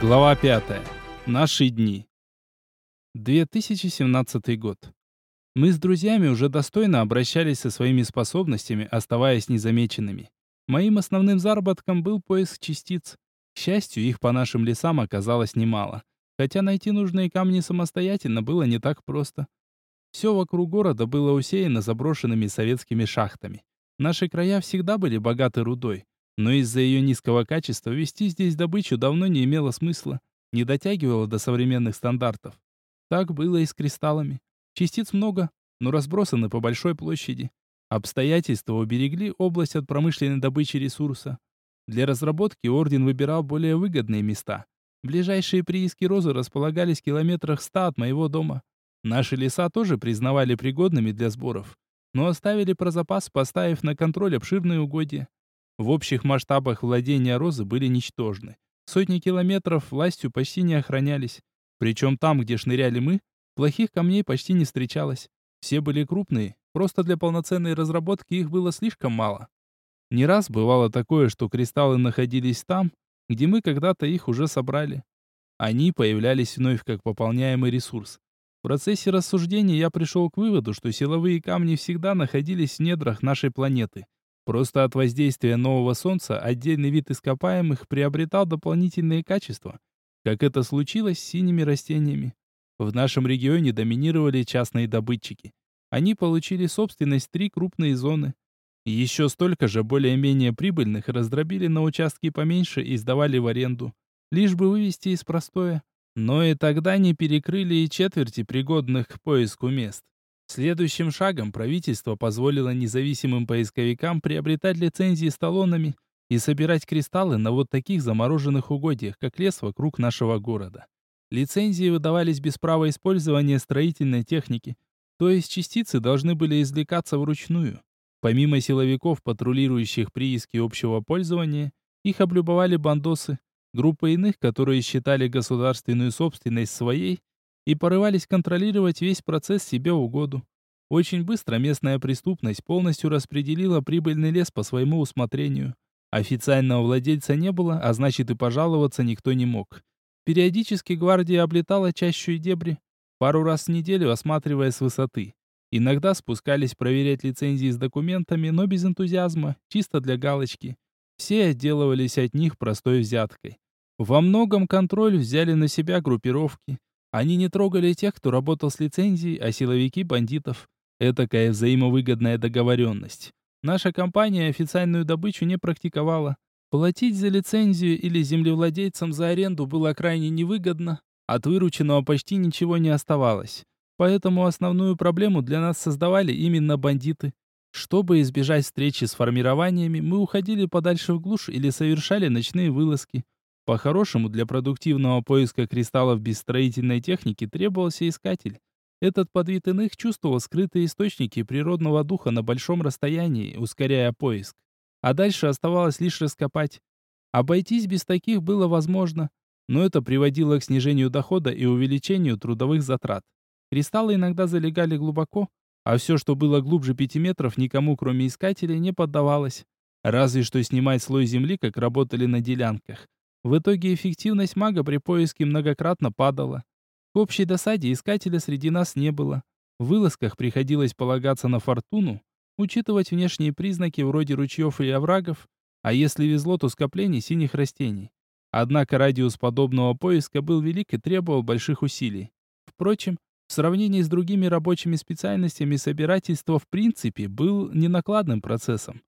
Глава 5. Наши дни. 2017 год. Мы с друзьями уже достойно обращались со своими способностями, оставаясь незамеченными. Моим основным заработком был поиск частиц. К счастью, их по нашим лесам оказалось немало. Хотя найти нужные камни самостоятельно было не так просто. Все вокруг города было усеяно заброшенными советскими шахтами. Наши края всегда были богаты рудой, но из-за ее низкого качества вести здесь добычу давно не имело смысла, не дотягивало до современных стандартов. Так было и с кристаллами. Частиц много, но разбросаны по большой площади. Обстоятельства уберегли область от промышленной добычи ресурса. Для разработки Орден выбирал более выгодные места. Ближайшие прииски розы располагались в километрах ста от моего дома. Наши леса тоже признавали пригодными для сборов, но оставили про запас, поставив на контроль обширные угодья. В общих масштабах владения Розы были ничтожны. Сотни километров властью почти не охранялись. Причем там, где шныряли мы, плохих камней почти не встречалось. Все были крупные, просто для полноценной разработки их было слишком мало. Не раз бывало такое, что кристаллы находились там, где мы когда-то их уже собрали. Они появлялись вновь как пополняемый ресурс. В процессе рассуждений я пришел к выводу, что силовые камни всегда находились в недрах нашей планеты – Просто от воздействия нового солнца отдельный вид ископаемых приобретал дополнительные качества, как это случилось с синими растениями. В нашем регионе доминировали частные добытчики. Они получили собственность три крупные зоны. Еще столько же более-менее прибыльных раздробили на участки поменьше и сдавали в аренду, лишь бы вывести из простоя. Но и тогда не перекрыли и четверти пригодных к поиску мест. Следующим шагом правительство позволило независимым поисковикам приобретать лицензии с талонами и собирать кристаллы на вот таких замороженных угодьях, как лес вокруг нашего города. Лицензии выдавались без права использования строительной техники, то есть частицы должны были извлекаться вручную. Помимо силовиков, патрулирующих прииски общего пользования, их облюбовали бандосы, группа иных, которые считали государственную собственность своей и порывались контролировать весь процесс себе в угоду. Очень быстро местная преступность полностью распределила прибыльный лес по своему усмотрению. Официального владельца не было, а значит и пожаловаться никто не мог. Периодически гвардия облетала чащу и дебри, пару раз в неделю осматривая с высоты. Иногда спускались проверять лицензии с документами, но без энтузиазма, чисто для галочки. Все отделывались от них простой взяткой. Во многом контроль взяли на себя группировки. Они не трогали тех, кто работал с лицензией, а силовики – бандитов. Этакая взаимовыгодная договоренность. Наша компания официальную добычу не практиковала. Платить за лицензию или землевладельцам за аренду было крайне невыгодно. От вырученного почти ничего не оставалось. Поэтому основную проблему для нас создавали именно бандиты. Чтобы избежать встречи с формированиями, мы уходили подальше в глушь или совершали ночные вылазки. По-хорошему, для продуктивного поиска кристаллов без строительной техники требовался искатель. Этот подвид иных чувствовал скрытые источники природного духа на большом расстоянии, ускоряя поиск. А дальше оставалось лишь раскопать. Обойтись без таких было возможно, но это приводило к снижению дохода и увеличению трудовых затрат. Кристаллы иногда залегали глубоко, а все, что было глубже пяти метров, никому, кроме искателей, не поддавалось. Разве что снимать слой земли, как работали на делянках. В итоге эффективность мага при поиске многократно падала. К общей досаде искателя среди нас не было. В вылазках приходилось полагаться на фортуну, учитывать внешние признаки вроде ручьев и оврагов, а если везло, то скоплений синих растений. Однако радиус подобного поиска был велик и требовал больших усилий. Впрочем, в сравнении с другими рабочими специальностями собирательство в принципе был ненакладным процессом.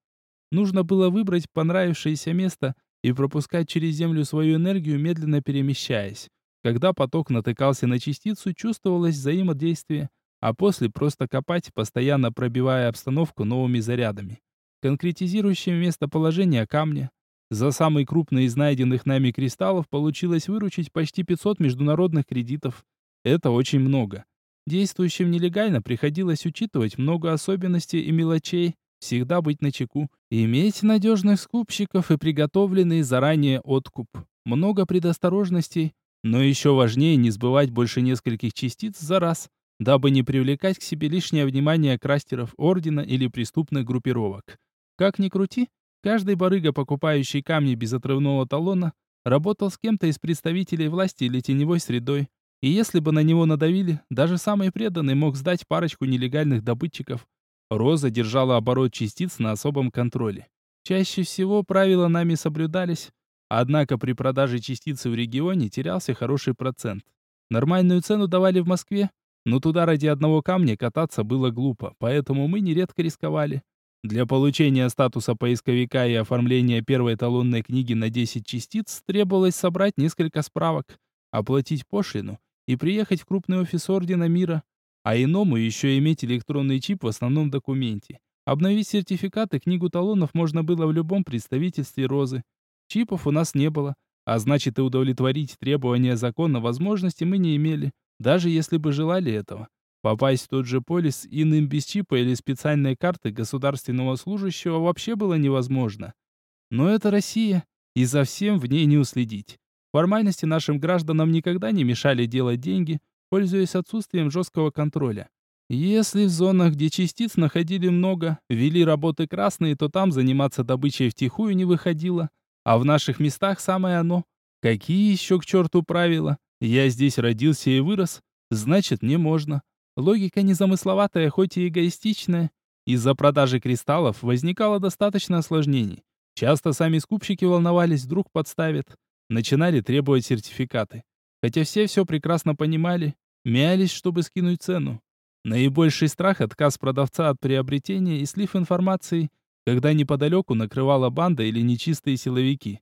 Нужно было выбрать понравившееся место и пропускать через землю свою энергию, медленно перемещаясь. Когда поток натыкался на частицу, чувствовалось взаимодействие, а после просто копать, постоянно пробивая обстановку новыми зарядами, конкретизирующим местоположение камня. За самый крупный из найденных нами кристаллов получилось выручить почти 500 международных кредитов. Это очень много. Действующим нелегально приходилось учитывать много особенностей и мелочей, всегда быть начеку, иметь надежных скупщиков и приготовленный заранее откуп. Много предосторожностей, но еще важнее не сбывать больше нескольких частиц за раз, дабы не привлекать к себе лишнее внимание крастеров ордена или преступных группировок. Как ни крути, каждый барыга, покупающий камни без отрывного талона, работал с кем-то из представителей власти или теневой средой. И если бы на него надавили, даже самый преданный мог сдать парочку нелегальных добытчиков. Роза держала оборот частиц на особом контроле. Чаще всего правила нами соблюдались, однако при продаже частицы в регионе терялся хороший процент. Нормальную цену давали в Москве, но туда ради одного камня кататься было глупо, поэтому мы нередко рисковали. Для получения статуса поисковика и оформления первой талонной книги на 10 частиц требовалось собрать несколько справок, оплатить пошлину и приехать в крупный офис Ордена Мира, а иному еще иметь электронный чип в основном документе. Обновить сертификат и книгу талонов можно было в любом представительстве Розы. Чипов у нас не было, а значит и удовлетворить требования закона возможности мы не имели, даже если бы желали этого. Попасть в тот же полис иным без чипа или специальной карты государственного служащего вообще было невозможно. Но это Россия, и за всем в ней не уследить. Формальности нашим гражданам никогда не мешали делать деньги, пользуясь отсутствием жесткого контроля. Если в зонах, где частиц находили много, вели работы красные, то там заниматься добычей втихую не выходило. А в наших местах самое оно. Какие еще к черту правила? Я здесь родился и вырос, значит, мне можно. Логика незамысловатая, хоть и эгоистичная. Из-за продажи кристаллов возникало достаточно осложнений. Часто сами скупщики волновались, вдруг подставят начинали требовать сертификаты. Хотя все все прекрасно понимали, мялись, чтобы скинуть цену. Наибольший страх – отказ продавца от приобретения и слив информации, когда неподалеку накрывала банда или нечистые силовики.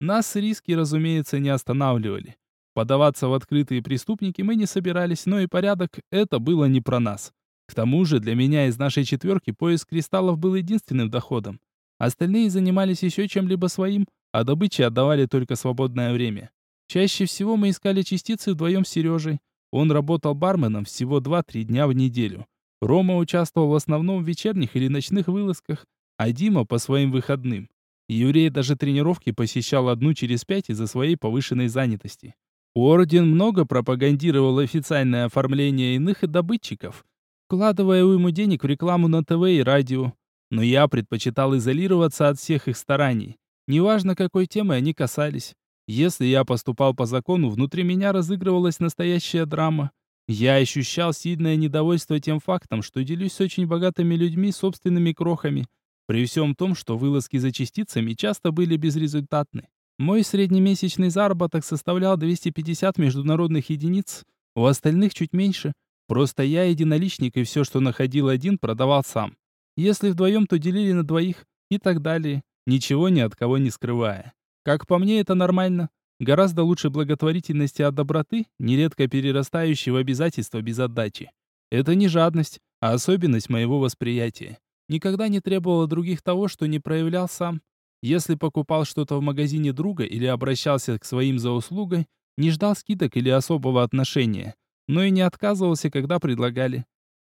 Нас риски, разумеется, не останавливали. Подаваться в открытые преступники мы не собирались, но и порядок – это было не про нас. К тому же для меня из нашей четверки поиск кристаллов был единственным доходом. Остальные занимались еще чем-либо своим, а добыче отдавали только свободное время. Чаще всего мы искали частицы вдвоем с Сережей. Он работал барменом всего 2-3 дня в неделю. Рома участвовал в основном в вечерних или ночных вылазках, а Дима по своим выходным. Юрий даже тренировки посещал одну через пять из-за своей повышенной занятости. Орден много пропагандировал официальное оформление иных добытчиков, вкладывая уйму денег в рекламу на ТВ и радио. Но я предпочитал изолироваться от всех их стараний. Неважно, какой темы они касались. Если я поступал по закону, внутри меня разыгрывалась настоящая драма. Я ощущал сильное недовольство тем фактом, что делюсь с очень богатыми людьми собственными крохами, при всем том, что вылазки за частицами часто были безрезультатны. Мой среднемесячный заработок составлял 250 международных единиц, у остальных чуть меньше. Просто я единоличник и все, что находил один, продавал сам. Если вдвоем, то делили на двоих и так далее ничего ни от кого не скрывая. Как по мне, это нормально. Гораздо лучше благотворительности от доброты, нередко перерастающей в обязательства без отдачи. Это не жадность, а особенность моего восприятия. Никогда не требовал других того, что не проявлял сам. Если покупал что-то в магазине друга или обращался к своим за услугой, не ждал скидок или особого отношения, но и не отказывался, когда предлагали.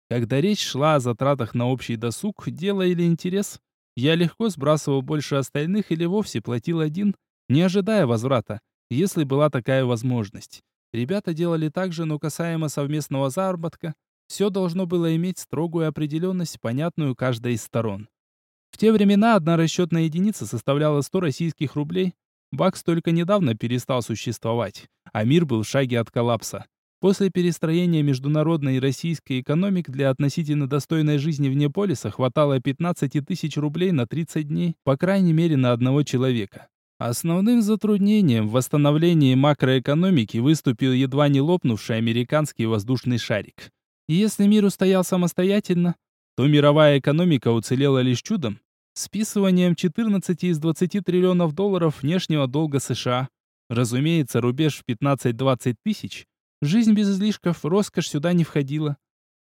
Когда речь шла о затратах на общий досуг, дело или интерес, я легко сбрасывал больше остальных или вовсе платил один, не ожидая возврата, если была такая возможность. Ребята делали так же, но касаемо совместного заработка, все должно было иметь строгую определенность, понятную каждой из сторон. В те времена одна расчетная единица составляла 100 российских рублей. Бакс только недавно перестал существовать, а мир был в шаге от коллапса. После перестроения международной и российской экономик для относительно достойной жизни вне полиса хватало 15 тысяч рублей на 30 дней, по крайней мере на одного человека. Основным затруднением в восстановлении макроэкономики выступил едва не лопнувший американский воздушный шарик. И если мир устоял самостоятельно, то мировая экономика уцелела лишь чудом, списыванием 14 из 20 триллионов долларов внешнего долга США. Разумеется, рубеж в 15-20 тысяч – Жизнь без излишков, роскошь сюда не входила.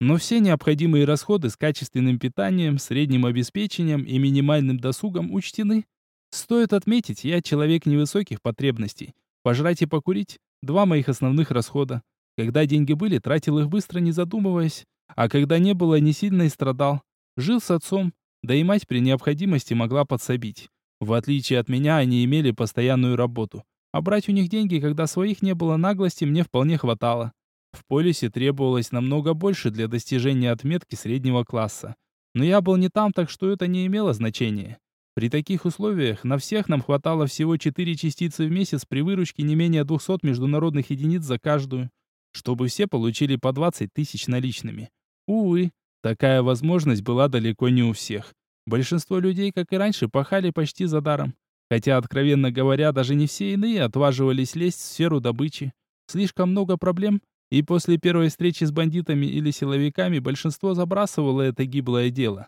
Но все необходимые расходы с качественным питанием, средним обеспечением и минимальным досугом учтены. Стоит отметить, я человек невысоких потребностей. Пожрать и покурить – два моих основных расхода. Когда деньги были, тратил их быстро, не задумываясь. А когда не было, не сильно и страдал. Жил с отцом, да и мать при необходимости могла подсобить. В отличие от меня, они имели постоянную работу. А брать у них деньги, когда своих не было наглости, мне вполне хватало. В полисе требовалось намного больше для достижения отметки среднего класса. Но я был не там, так что это не имело значения. При таких условиях на всех нам хватало всего 4 частицы в месяц при выручке не менее 200 международных единиц за каждую, чтобы все получили по 20 тысяч наличными. Увы, такая возможность была далеко не у всех. Большинство людей, как и раньше, пахали почти за даром. Хотя, откровенно говоря, даже не все иные отваживались лезть в сферу добычи. Слишком много проблем, и после первой встречи с бандитами или силовиками большинство забрасывало это гиблое дело.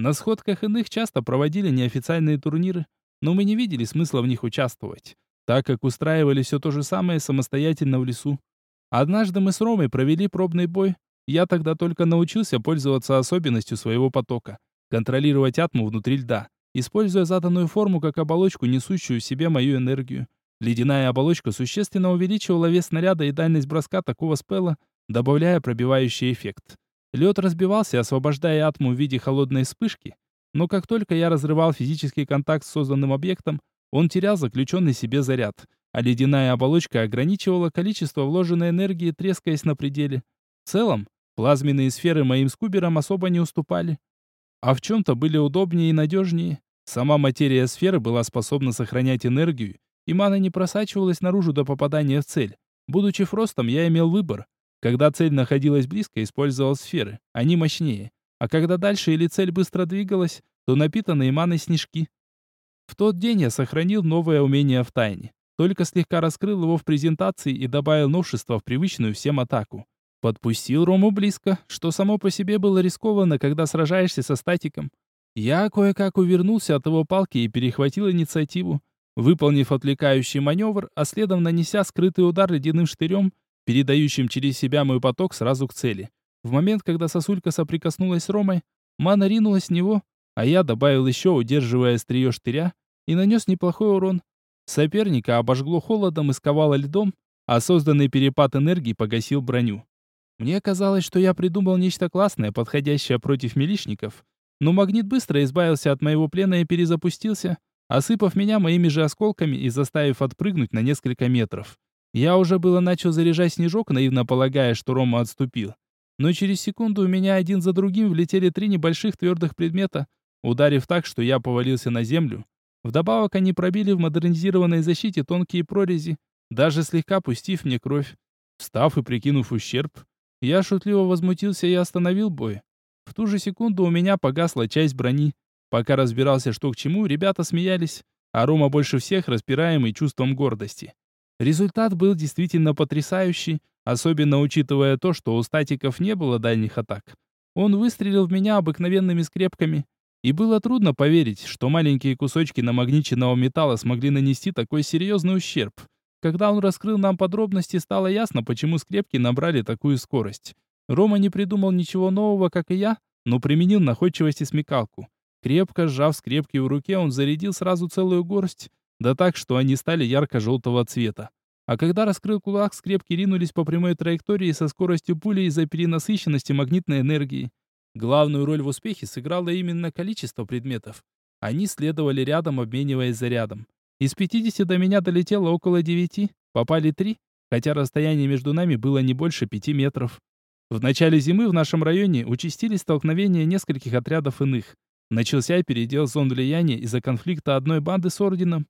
На сходках иных часто проводили неофициальные турниры, но мы не видели смысла в них участвовать, так как устраивали все то же самое самостоятельно в лесу. Однажды мы с Ромой провели пробный бой. Я тогда только научился пользоваться особенностью своего потока контролировать атму внутри льда, используя заданную форму как оболочку, несущую в себе мою энергию. Ледяная оболочка существенно увеличивала вес снаряда и дальность броска такого спела, добавляя пробивающий эффект. Лед разбивался, освобождая атму в виде холодной вспышки, но как только я разрывал физический контакт с созданным объектом, он терял заключенный себе заряд, а ледяная оболочка ограничивала количество вложенной энергии, трескаясь на пределе. В целом, плазменные сферы моим скуберам особо не уступали, а в чем-то были удобнее и надежнее. Сама материя сферы была способна сохранять энергию, и мана не просачивалась наружу до попадания в цель. Будучи фростом, я имел выбор. Когда цель находилась близко, использовал сферы, они мощнее. А когда дальше или цель быстро двигалась, то напитанные маной снежки. В тот день я сохранил новое умение в тайне. Только слегка раскрыл его в презентации и добавил новшество в привычную всем атаку. Подпустил Рому близко, что само по себе было рискованно, когда сражаешься со статиком. Я кое-как увернулся от его палки и перехватил инициативу, выполнив отвлекающий маневр, а следом нанеся скрытый удар ледяным штырем, передающим через себя мой поток сразу к цели. В момент, когда сосулька соприкоснулась с Ромой, мана ринулась в него, а я добавил еще, удерживая острие штыря, и нанес неплохой урон. Соперника обожгло холодом и сковало льдом, а созданный перепад энергии погасил броню. Мне казалось, что я придумал нечто классное, подходящее против милишников, но магнит быстро избавился от моего плена и перезапустился, осыпав меня моими же осколками и заставив отпрыгнуть на несколько метров. Я уже было начал заряжать снежок, наивно полагая, что Рома отступил. Но через секунду у меня один за другим влетели три небольших твердых предмета, ударив так, что я повалился на землю. Вдобавок они пробили в модернизированной защите тонкие прорези, даже слегка пустив мне кровь. Встав и прикинув ущерб, я шутливо возмутился и остановил бой. В ту же секунду у меня погасла часть брони. Пока разбирался, что к чему, ребята смеялись, а Рома больше всех распираемый чувством гордости. Результат был действительно потрясающий, особенно учитывая то, что у статиков не было дальних атак. Он выстрелил в меня обыкновенными скрепками, и было трудно поверить, что маленькие кусочки намагниченного металла смогли нанести такой серьезный ущерб. Когда он раскрыл нам подробности, стало ясно, почему скрепки набрали такую скорость. Рома не придумал ничего нового, как и я, но применил находчивость и смекалку. Крепко сжав скрепки в руке, он зарядил сразу целую горсть, да так, что они стали ярко-желтого цвета. А когда раскрыл кулак, скрепки ринулись по прямой траектории со скоростью пули из-за перенасыщенности магнитной энергии. Главную роль в успехе сыграло именно количество предметов. Они следовали рядом, обмениваясь зарядом. Из 50 до меня долетело около 9, попали 3, хотя расстояние между нами было не больше 5 метров. В начале зимы в нашем районе участились столкновения нескольких отрядов иных. Начался передел зон влияния из-за конфликта одной банды с орденом.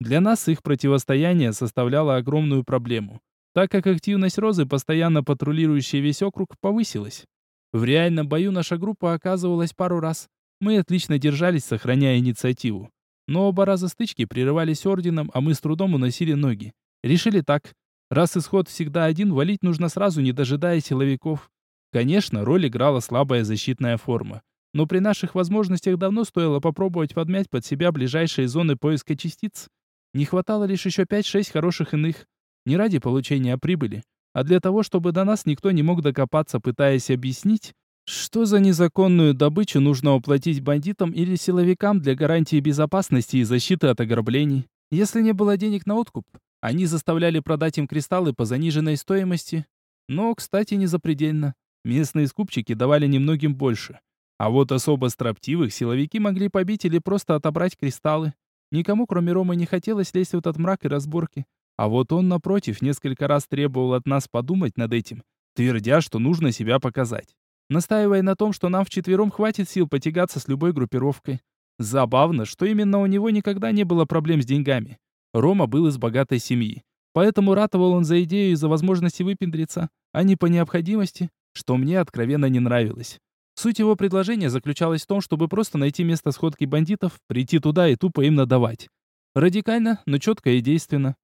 Для нас их противостояние составляло огромную проблему, так как активность Розы, постоянно патрулирующей весь округ, повысилась. В реальном бою наша группа оказывалась пару раз. Мы отлично держались, сохраняя инициативу. Но оба раза стычки прерывались орденом, а мы с трудом уносили ноги. Решили так. Раз исход всегда один, валить нужно сразу, не дожидая силовиков. Конечно, роль играла слабая защитная форма но при наших возможностях давно стоило попробовать подмять под себя ближайшие зоны поиска частиц. Не хватало лишь еще 5-6 хороших иных. Не ради получения прибыли, а для того, чтобы до нас никто не мог докопаться, пытаясь объяснить, что за незаконную добычу нужно уплатить бандитам или силовикам для гарантии безопасности и защиты от ограблений. Если не было денег на откуп, они заставляли продать им кристаллы по заниженной стоимости. Но, кстати, не запредельно. Местные скупчики давали немногим больше. А вот особо строптивых силовики могли побить или просто отобрать кристаллы. Никому, кроме Ромы, не хотелось лезть в этот мрак и разборки. А вот он, напротив, несколько раз требовал от нас подумать над этим, твердя, что нужно себя показать. Настаивая на том, что нам вчетвером хватит сил потягаться с любой группировкой. Забавно, что именно у него никогда не было проблем с деньгами. Рома был из богатой семьи. Поэтому ратовал он за идею и за возможности выпендриться, а не по необходимости, что мне откровенно не нравилось. Суть его предложения заключалась в том, чтобы просто найти место сходки бандитов, прийти туда и тупо им надавать. Радикально, но четко и действенно.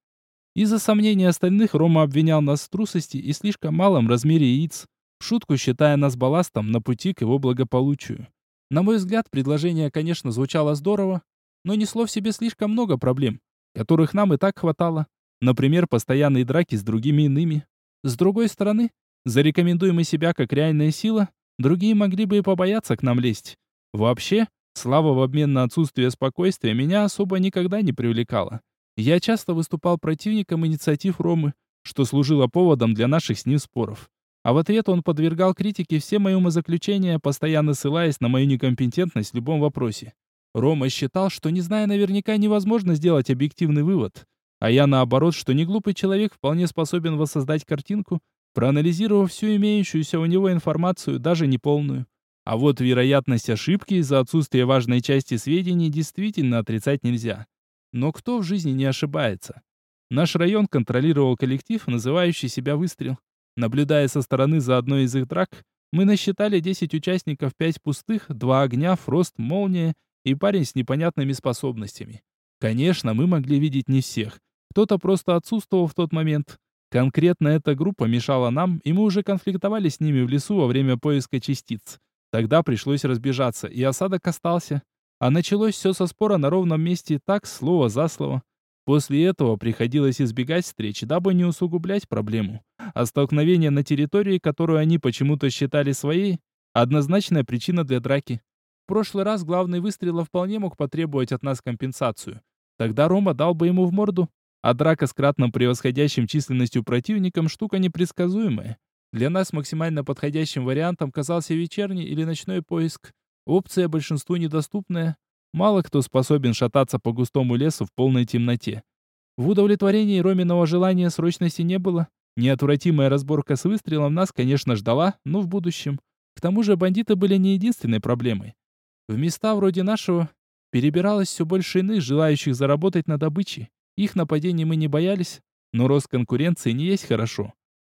Из-за сомнений остальных Рома обвинял нас в трусости и слишком малом размере яиц, шутку считая нас балластом на пути к его благополучию. На мой взгляд, предложение, конечно, звучало здорово, но несло в себе слишком много проблем, которых нам и так хватало. Например, постоянные драки с другими иными. С другой стороны, зарекомендуем себя как реальная сила, другие могли бы и побояться к нам лезть. Вообще, слава в обмен на отсутствие спокойствия меня особо никогда не привлекала. Я часто выступал противником инициатив Ромы, что служило поводом для наших с ним споров. А в ответ он подвергал критике все мои умозаключения, постоянно ссылаясь на мою некомпетентность в любом вопросе. Рома считал, что не зная наверняка невозможно сделать объективный вывод, а я наоборот, что неглупый человек вполне способен воссоздать картинку, проанализировав всю имеющуюся у него информацию, даже неполную. А вот вероятность ошибки из-за отсутствия важной части сведений действительно отрицать нельзя. Но кто в жизни не ошибается? Наш район контролировал коллектив, называющий себя «Выстрел». Наблюдая со стороны за одной из их драк, мы насчитали 10 участников, 5 пустых, 2 огня, фрост, молния и парень с непонятными способностями. Конечно, мы могли видеть не всех. Кто-то просто отсутствовал в тот момент. Конкретно эта группа мешала нам, и мы уже конфликтовали с ними в лесу во время поиска частиц. Тогда пришлось разбежаться, и осадок остался. А началось все со спора на ровном месте, так, слово за слово. После этого приходилось избегать встреч, дабы не усугублять проблему. А столкновение на территории, которую они почему-то считали своей, однозначная причина для драки. В прошлый раз главный выстрел вполне мог потребовать от нас компенсацию. Тогда Рома дал бы ему в морду. А драка с кратно превосходящим численностью противником штука непредсказуемая. Для нас максимально подходящим вариантом казался вечерний или ночной поиск. Опция большинству недоступная, Мало кто способен шататься по густому лесу в полной темноте. В удовлетворении Роминого желания срочности не было. Неотвратимая разборка с выстрелом нас, конечно, ждала, но в будущем. К тому же бандиты были не единственной проблемой. В места вроде нашего перебиралось все больше иных, желающих заработать на добыче. Их нападений мы не боялись, но рост конкуренции не есть хорошо.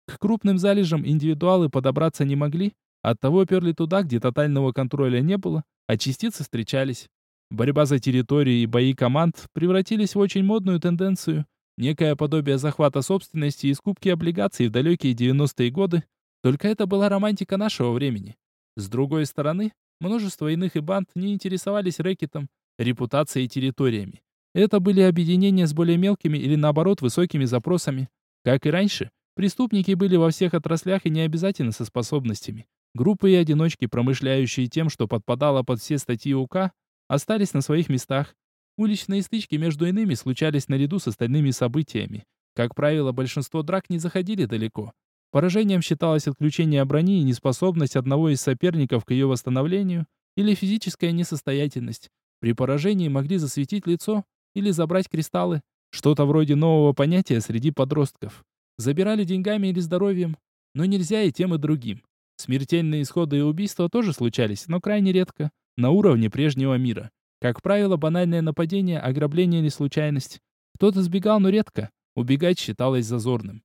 К крупным залежам индивидуалы подобраться не могли, оттого перли туда, где тотального контроля не было, а частицы встречались. Борьба за территории и бои команд превратились в очень модную тенденцию. Некое подобие захвата собственности и скупки облигаций в далекие 90-е годы. Только это была романтика нашего времени. С другой стороны, множество иных и банд не интересовались рэкетом, репутацией и территориями. Это были объединения с более мелкими или наоборот высокими запросами. Как и раньше, преступники были во всех отраслях и не обязательно со способностями. Группы и одиночки, промышляющие тем, что подпадало под все статьи УК, остались на своих местах. Уличные стычки между иными случались наряду с остальными событиями. Как правило, большинство драк не заходили далеко. Поражением считалось отключение брони и неспособность одного из соперников к ее восстановлению или физическая несостоятельность. При поражении могли засветить лицо или забрать кристаллы, что-то вроде нового понятия среди подростков. Забирали деньгами или здоровьем, но нельзя и тем и другим. Смертельные исходы и убийства тоже случались, но крайне редко на уровне прежнего мира. Как правило, банальное нападение, ограбление или случайность. Кто-то сбегал, но редко. Убегать считалось зазорным.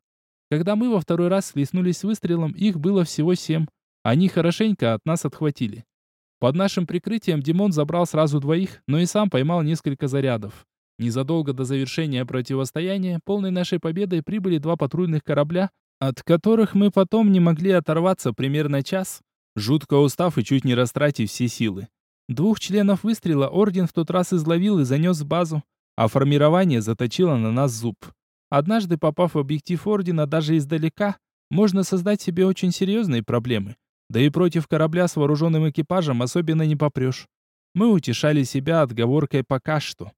Когда мы во второй раз слеснулись с выстрелом, их было всего семь. Они хорошенько от нас отхватили. Под нашим прикрытием Димон забрал сразу двоих, но и сам поймал несколько зарядов. Незадолго до завершения противостояния, полной нашей победой прибыли два патрульных корабля, от которых мы потом не могли оторваться примерно час, жутко устав и чуть не растратив все силы. Двух членов выстрела Орден в тот раз изловил и занес в базу, а формирование заточило на нас зуб. Однажды попав в объектив Ордена даже издалека, можно создать себе очень серьезные проблемы. Да и против корабля с вооруженным экипажем особенно не попрешь. Мы утешали себя отговоркой «пока что».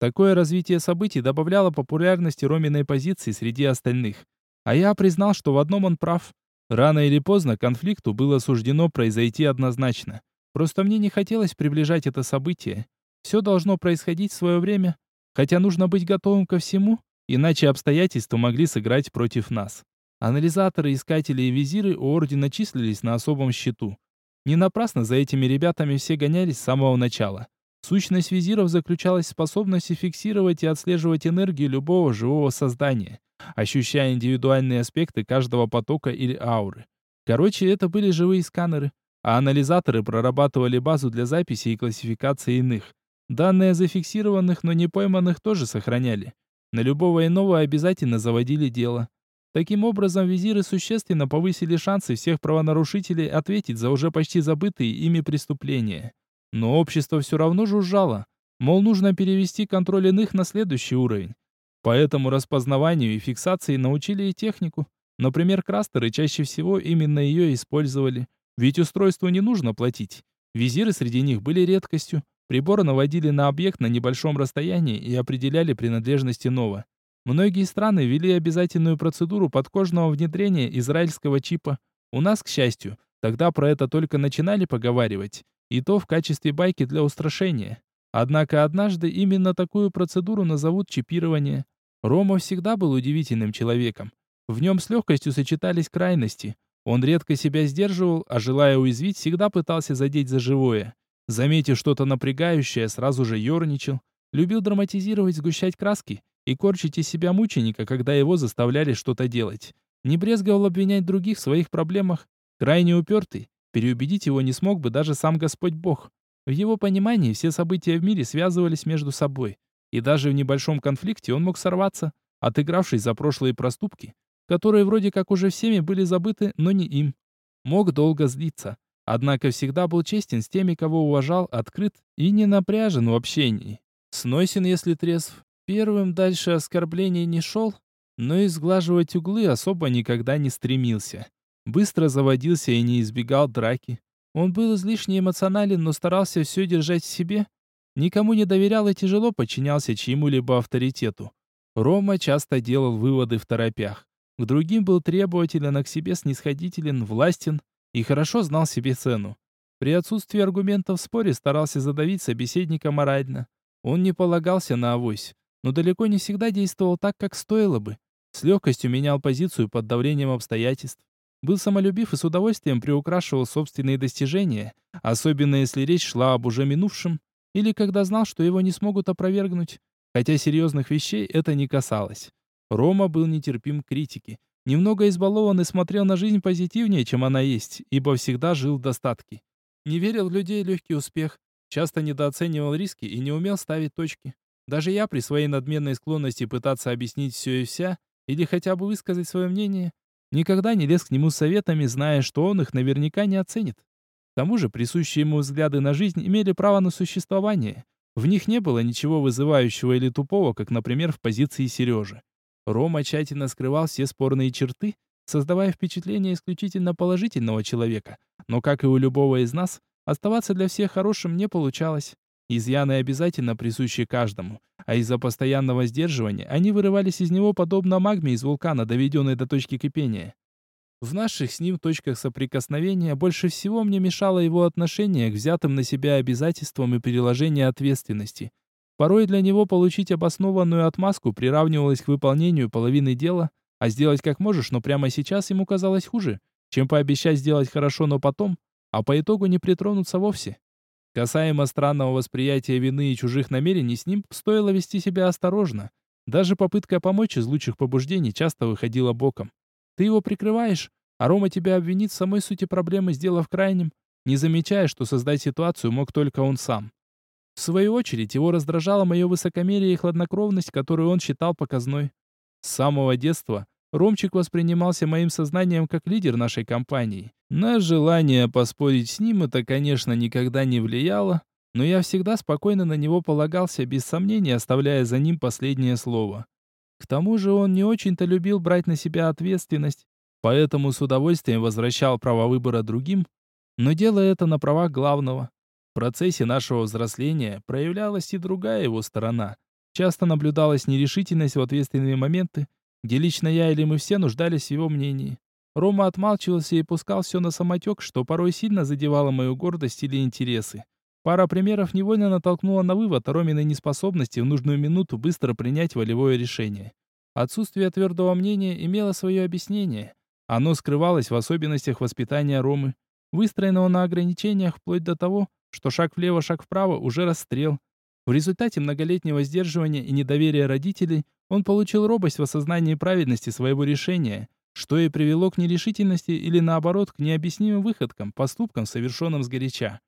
Такое развитие событий добавляло популярности Роминой позиции среди остальных. А я признал, что в одном он прав. Рано или поздно конфликту было суждено произойти однозначно. Просто мне не хотелось приближать это событие. Все должно происходить в свое время, хотя нужно быть готовым ко всему, иначе обстоятельства могли сыграть против нас. Анализаторы, искатели и визиры у Ордена числились на особом счету. Не напрасно за этими ребятами все гонялись с самого начала. Сущность визиров заключалась в способности фиксировать и отслеживать энергию любого живого создания, ощущая индивидуальные аспекты каждого потока или ауры. Короче, это были живые сканеры, а анализаторы прорабатывали базу для записи и классификации иных. Данные зафиксированных, но не пойманных тоже сохраняли. На любого иного обязательно заводили дело. Таким образом, визиры существенно повысили шансы всех правонарушителей ответить за уже почти забытые ими преступления. Но общество все равно жужжало, мол, нужно перевести контроль иных на следующий уровень. Поэтому распознаванию и фиксации научили и технику. Например, крастеры чаще всего именно ее использовали. Ведь устройству не нужно платить. Визиры среди них были редкостью. Приборы наводили на объект на небольшом расстоянии и определяли принадлежность иного. Многие страны ввели обязательную процедуру подкожного внедрения израильского чипа. У нас, к счастью, тогда про это только начинали поговаривать, и то в качестве байки для устрашения. Однако однажды именно такую процедуру назовут чипирование. Рома всегда был удивительным человеком. В нем с легкостью сочетались крайности. Он редко себя сдерживал, а желая уязвить, всегда пытался задеть за живое. Заметив что-то напрягающее, сразу же ерничал. Любил драматизировать, сгущать краски и корчить из себя мученика, когда его заставляли что-то делать. Не брезговал обвинять других в своих проблемах. Крайне упертый, переубедить его не смог бы даже сам Господь Бог. В его понимании все события в мире связывались между собой. И даже в небольшом конфликте он мог сорваться, отыгравшись за прошлые проступки, которые вроде как уже всеми были забыты, но не им. Мог долго злиться, однако всегда был честен с теми, кого уважал, открыт и не напряжен в общении. Сносен, если трезв. Первым дальше оскорблений не шел, но и сглаживать углы особо никогда не стремился. Быстро заводился и не избегал драки. Он был излишне эмоционален, но старался все держать в себе. Никому не доверял и тяжело подчинялся чьему-либо авторитету. Рома часто делал выводы в торопях. К другим был требователен, а к себе снисходителен, властен и хорошо знал себе цену. При отсутствии аргументов в споре старался задавить собеседника морально. Он не полагался на авось, но далеко не всегда действовал так, как стоило бы. С легкостью менял позицию под давлением обстоятельств. Был самолюбив и с удовольствием приукрашивал собственные достижения, особенно если речь шла об уже минувшем, или когда знал, что его не смогут опровергнуть, хотя серьезных вещей это не касалось. Рома был нетерпим к критике. Немного избалован и смотрел на жизнь позитивнее, чем она есть, ибо всегда жил в достатке. Не верил в людей легкий успех, часто недооценивал риски и не умел ставить точки. Даже я при своей надменной склонности пытаться объяснить все и вся, или хотя бы высказать свое мнение, никогда не лез к нему с советами, зная, что он их наверняка не оценит. К тому же присущие ему взгляды на жизнь имели право на существование. В них не было ничего вызывающего или тупого, как, например, в позиции Сережи. Рома тщательно скрывал все спорные черты, создавая впечатление исключительно положительного человека. Но, как и у любого из нас, оставаться для всех хорошим не получалось. Изъяны обязательно присущи каждому, а из-за постоянного сдерживания они вырывались из него подобно магме из вулкана, доведенной до точки кипения. В наших с ним точках соприкосновения больше всего мне мешало его отношение к взятым на себя обязательствам и переложение ответственности. Порой для него получить обоснованную отмазку приравнивалось к выполнению половины дела, а сделать как можешь, но прямо сейчас ему казалось хуже, чем пообещать сделать хорошо, но потом, а по итогу не притронуться вовсе. Касаемо странного восприятия вины и чужих намерений, с ним стоило вести себя осторожно. Даже попытка помочь из лучших побуждений часто выходила боком. Ты его прикрываешь, а Рома тебя обвинит в самой сути проблемы, сделав крайним, не замечая, что создать ситуацию мог только он сам. В свою очередь, его раздражало мое высокомерие и хладнокровность, которую он считал показной. С самого детства Ромчик воспринимался моим сознанием как лидер нашей компании. На желание поспорить с ним это, конечно, никогда не влияло, но я всегда спокойно на него полагался, без сомнения оставляя за ним последнее слово. К тому же он не очень-то любил брать на себя ответственность, поэтому с удовольствием возвращал право выбора другим, но делая это на правах главного. В процессе нашего взросления проявлялась и другая его сторона. Часто наблюдалась нерешительность в ответственные моменты, где лично я или мы все нуждались в его мнении. Рома отмалчивался и пускал все на самотек, что порой сильно задевало мою гордость или интересы. Пара примеров невольно натолкнула на вывод о Роминой неспособности в нужную минуту быстро принять волевое решение. Отсутствие твердого мнения имело свое объяснение. Оно скрывалось в особенностях воспитания Ромы, выстроенного на ограничениях вплоть до того, что шаг влево, шаг вправо уже расстрел. В результате многолетнего сдерживания и недоверия родителей он получил робость в осознании праведности своего решения, что и привело к нерешительности или наоборот к необъяснимым выходкам, поступкам, совершенным сгоряча.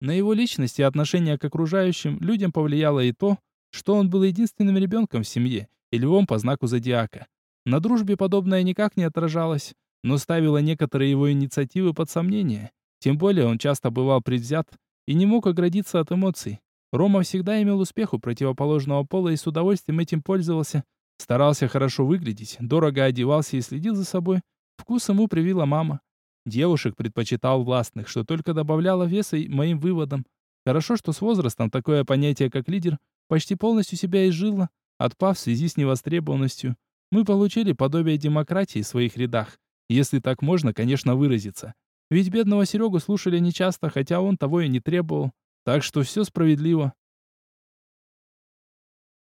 На его личность и отношение к окружающим людям повлияло и то, что он был единственным ребенком в семье и львом по знаку зодиака. На дружбе подобное никак не отражалось, но ставило некоторые его инициативы под сомнение. Тем более он часто бывал предвзят и не мог оградиться от эмоций. Рома всегда имел успех у противоположного пола и с удовольствием этим пользовался. Старался хорошо выглядеть, дорого одевался и следил за собой. Вкус ему привила мама. Девушек предпочитал властных, что только добавляло веса моим выводам. Хорошо, что с возрастом такое понятие, как лидер, почти полностью себя изжило, отпав в связи с невостребованностью. Мы получили подобие демократии в своих рядах, если так можно, конечно, выразиться. Ведь бедного Серегу слушали нечасто, хотя он того и не требовал. Так что все справедливо.